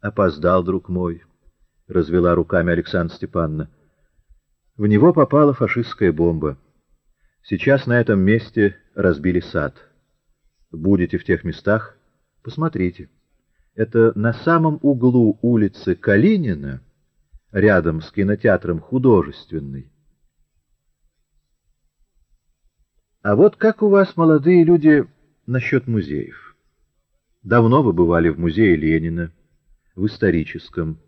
Опоздал, друг мой, — развела руками Александра Степановна. В него попала фашистская бомба. Сейчас на этом месте разбили сад. Будете в тех местах? Посмотрите. Это на самом углу улицы Калинина, рядом с кинотеатром «Художественный». А вот как у вас, молодые люди, насчет музеев? Давно вы бывали в музее Ленина, в историческом,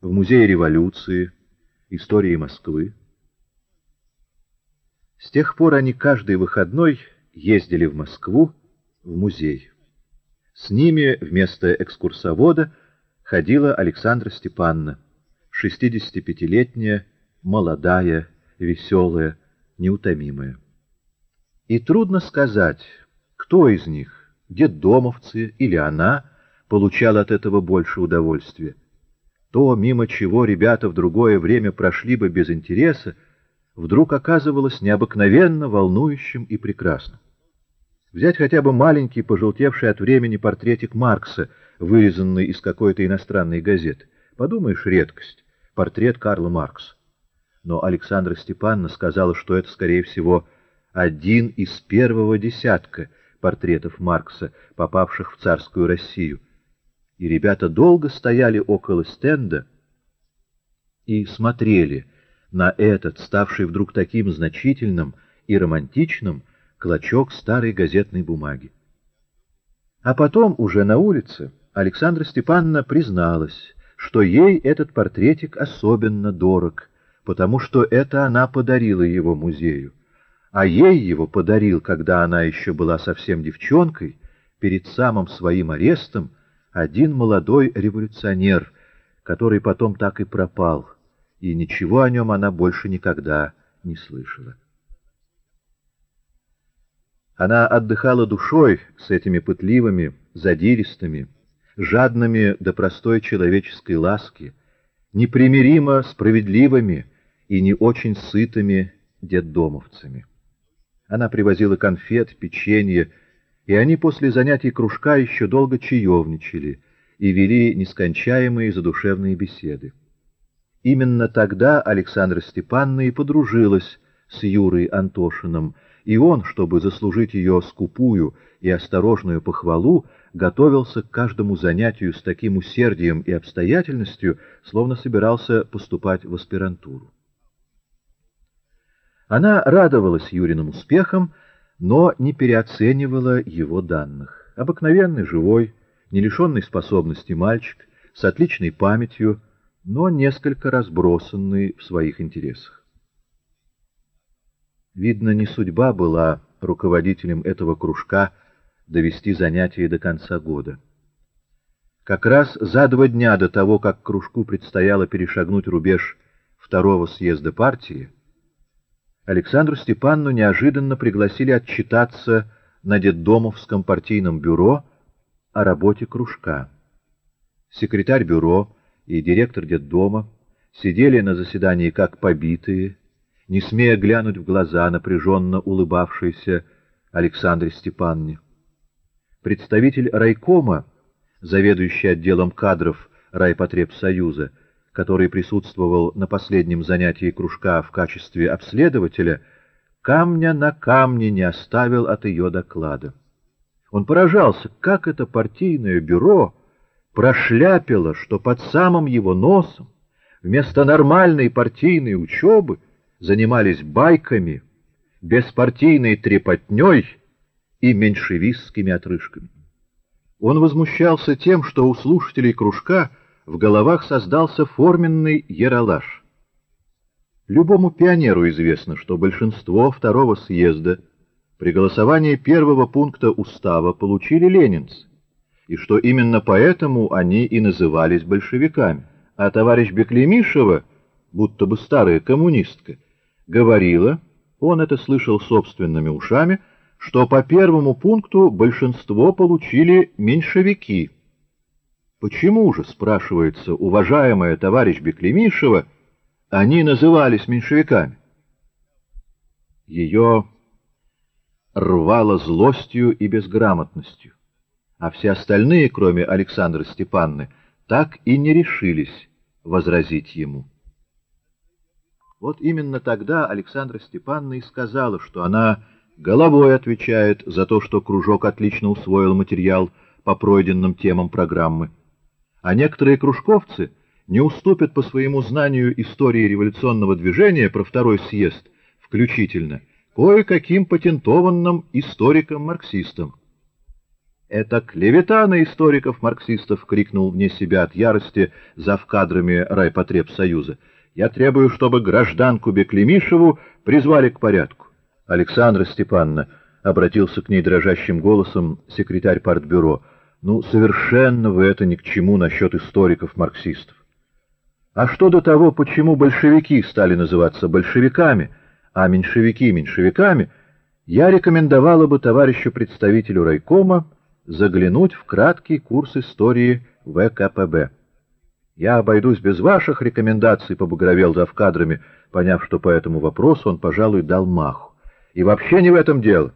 в музее революции, истории Москвы. С тех пор они каждый выходной ездили в Москву, в музей. С ними вместо экскурсовода ходила Александра Степановна, 65-летняя, молодая, веселая, неутомимая. И трудно сказать, кто из них, детдомовцы или она, получал от этого больше удовольствия. То, мимо чего ребята в другое время прошли бы без интереса, вдруг оказывалось необыкновенно волнующим и прекрасным. Взять хотя бы маленький, пожелтевший от времени портретик Маркса, вырезанный из какой-то иностранной газеты. Подумаешь, редкость. Портрет Карла Маркса. Но Александра Степановна сказала, что это, скорее всего, один из первого десятка портретов Маркса, попавших в царскую Россию. И ребята долго стояли около стенда и смотрели на этот, ставший вдруг таким значительным и романтичным, клочок старой газетной бумаги. А потом, уже на улице, Александра Степановна призналась, что ей этот портретик особенно дорог, потому что это она подарила его музею, а ей его подарил, когда она еще была совсем девчонкой, перед самым своим арестом, один молодой революционер, который потом так и пропал, и ничего о нем она больше никогда не слышала. Она отдыхала душой с этими пытливыми, задиристыми, жадными до простой человеческой ласки, непримиримо справедливыми и не очень сытыми детдомовцами. Она привозила конфет, печенье, и они после занятий кружка еще долго чаевничали и вели нескончаемые задушевные беседы. Именно тогда Александра Степановна и подружилась с Юрой Антошиным, и он, чтобы заслужить ее скупую и осторожную похвалу, готовился к каждому занятию с таким усердием и обстоятельностью, словно собирался поступать в аспирантуру. Она радовалась Юриным успехам, но не переоценивала его данных. Обыкновенный, живой, не лишенный способностей мальчик, с отличной памятью, но несколько разбросанный в своих интересах. Видно, не судьба была руководителем этого кружка довести занятия до конца года. Как раз за два дня до того, как кружку предстояло перешагнуть рубеж второго съезда партии, Александру Степанну неожиданно пригласили отчитаться на детдомовском партийном бюро о работе кружка. Секретарь бюро и директор детдома сидели на заседании как побитые, не смея глянуть в глаза напряженно улыбавшейся Александре Степанне. Представитель райкома, заведующий отделом кадров райпотребсоюза, который присутствовал на последнем занятии кружка в качестве обследователя, камня на камне не оставил от ее доклада. Он поражался, как это партийное бюро прошляпило, что под самым его носом вместо нормальной партийной учебы занимались байками, беспартийной трепотней и меньшевистскими отрыжками. Он возмущался тем, что у слушателей кружка в головах создался форменный яролаж. Любому пионеру известно, что большинство второго съезда при голосовании первого пункта устава получили ленинцы, и что именно поэтому они и назывались большевиками. А товарищ Беклемишева, будто бы старая коммунистка, говорила, он это слышал собственными ушами, что по первому пункту большинство получили меньшевики. Почему же, спрашивается уважаемая товарищ Беклемишева, они назывались меньшевиками? Ее рвало злостью и безграмотностью, а все остальные, кроме Александры Степанны, так и не решились возразить ему. Вот именно тогда Александра Степановна и сказала, что она головой отвечает за то, что кружок отлично усвоил материал по пройденным темам программы. А некоторые кружковцы не уступят по своему знанию истории революционного движения про второй съезд, включительно, кое-каким патентованным историкам-марксистам. «Это клевета на историков-марксистов!» — крикнул вне себя от ярости зав кадрами райпотребсоюза. «Я требую, чтобы гражданку Беклемишеву призвали к порядку». Александра Степановна обратился к ней дрожащим голосом секретарь партбюро. «Ну, совершенно вы это ни к чему насчет историков-марксистов. А что до того, почему большевики стали называться большевиками, а меньшевики — меньшевиками, я рекомендовала бы товарищу представителю райкома заглянуть в краткий курс истории ВКПБ. «Я обойдусь без ваших рекомендаций», — побагровел зав кадрами, поняв, что по этому вопросу он, пожалуй, дал маху. «И вообще не в этом дело».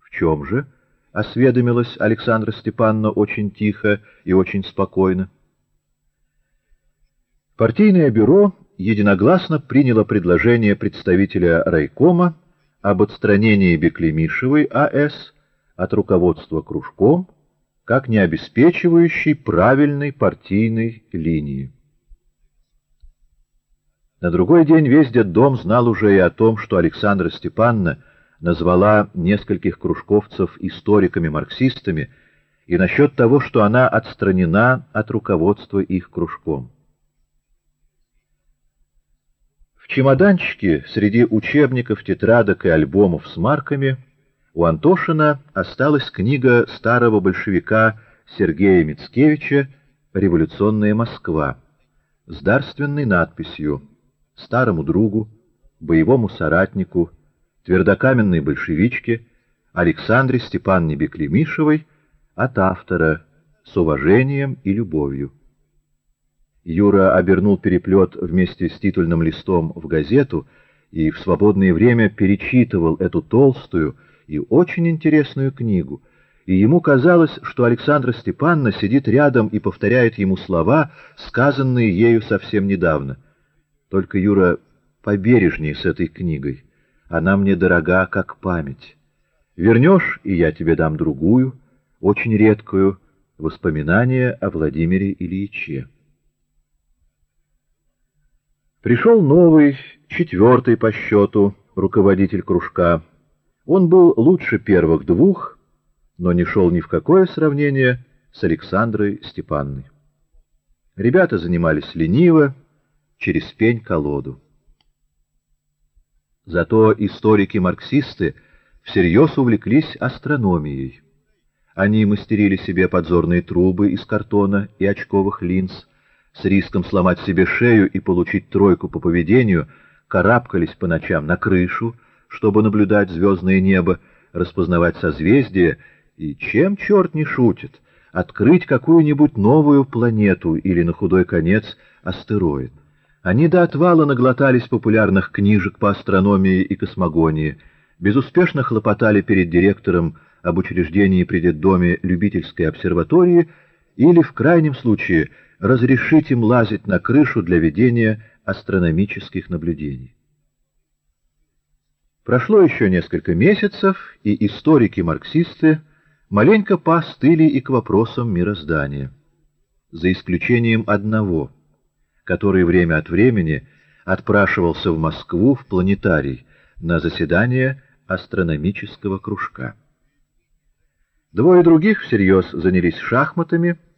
«В чем же?» — осведомилась Александра Степановна очень тихо и очень спокойно. Партийное бюро единогласно приняло предложение представителя райкома об отстранении Беклемишевой А.С от руководства кружком, как не обеспечивающий правильной партийной линии. На другой день весь дом знал уже и о том, что Александра Степановна назвала нескольких кружковцев историками-марксистами, и насчет того, что она отстранена от руководства их кружком. В чемоданчике среди учебников, тетрадок и альбомов с марками – у Антошина осталась книга старого большевика Сергея Мицкевича «Революционная Москва» с дарственной надписью «Старому другу, боевому соратнику, твердокаменной большевичке Александре Степанне Беклемишевой от автора с уважением и любовью». Юра обернул переплет вместе с титульным листом в газету и в свободное время перечитывал эту толстую, и очень интересную книгу, и ему казалось, что Александра Степановна сидит рядом и повторяет ему слова, сказанные ею совсем недавно. Только, Юра, побережней с этой книгой. Она мне дорога, как память. Вернешь, и я тебе дам другую, очень редкую, воспоминание о Владимире Ильиче. Пришел новый, четвертый по счету, руководитель кружка, он был лучше первых двух, но не шел ни в какое сравнение с Александрой Степанной. Ребята занимались лениво, через пень-колоду. Зато историки-марксисты всерьез увлеклись астрономией. Они мастерили себе подзорные трубы из картона и очковых линз, с риском сломать себе шею и получить тройку по поведению, карабкались по ночам на крышу, чтобы наблюдать звездное небо, распознавать созвездия и, чем черт не шутит, открыть какую-нибудь новую планету или, на худой конец, астероид. Они до отвала наглотались популярных книжек по астрономии и космогонии, безуспешно хлопотали перед директором об учреждении при детдоме любительской обсерватории или, в крайнем случае, разрешить им лазить на крышу для ведения астрономических наблюдений. Прошло еще несколько месяцев, и историки-марксисты маленько поостыли и к вопросам мироздания. За исключением одного, который время от времени отпрашивался в Москву в планетарий на заседание астрономического кружка. Двое других всерьез занялись шахматами —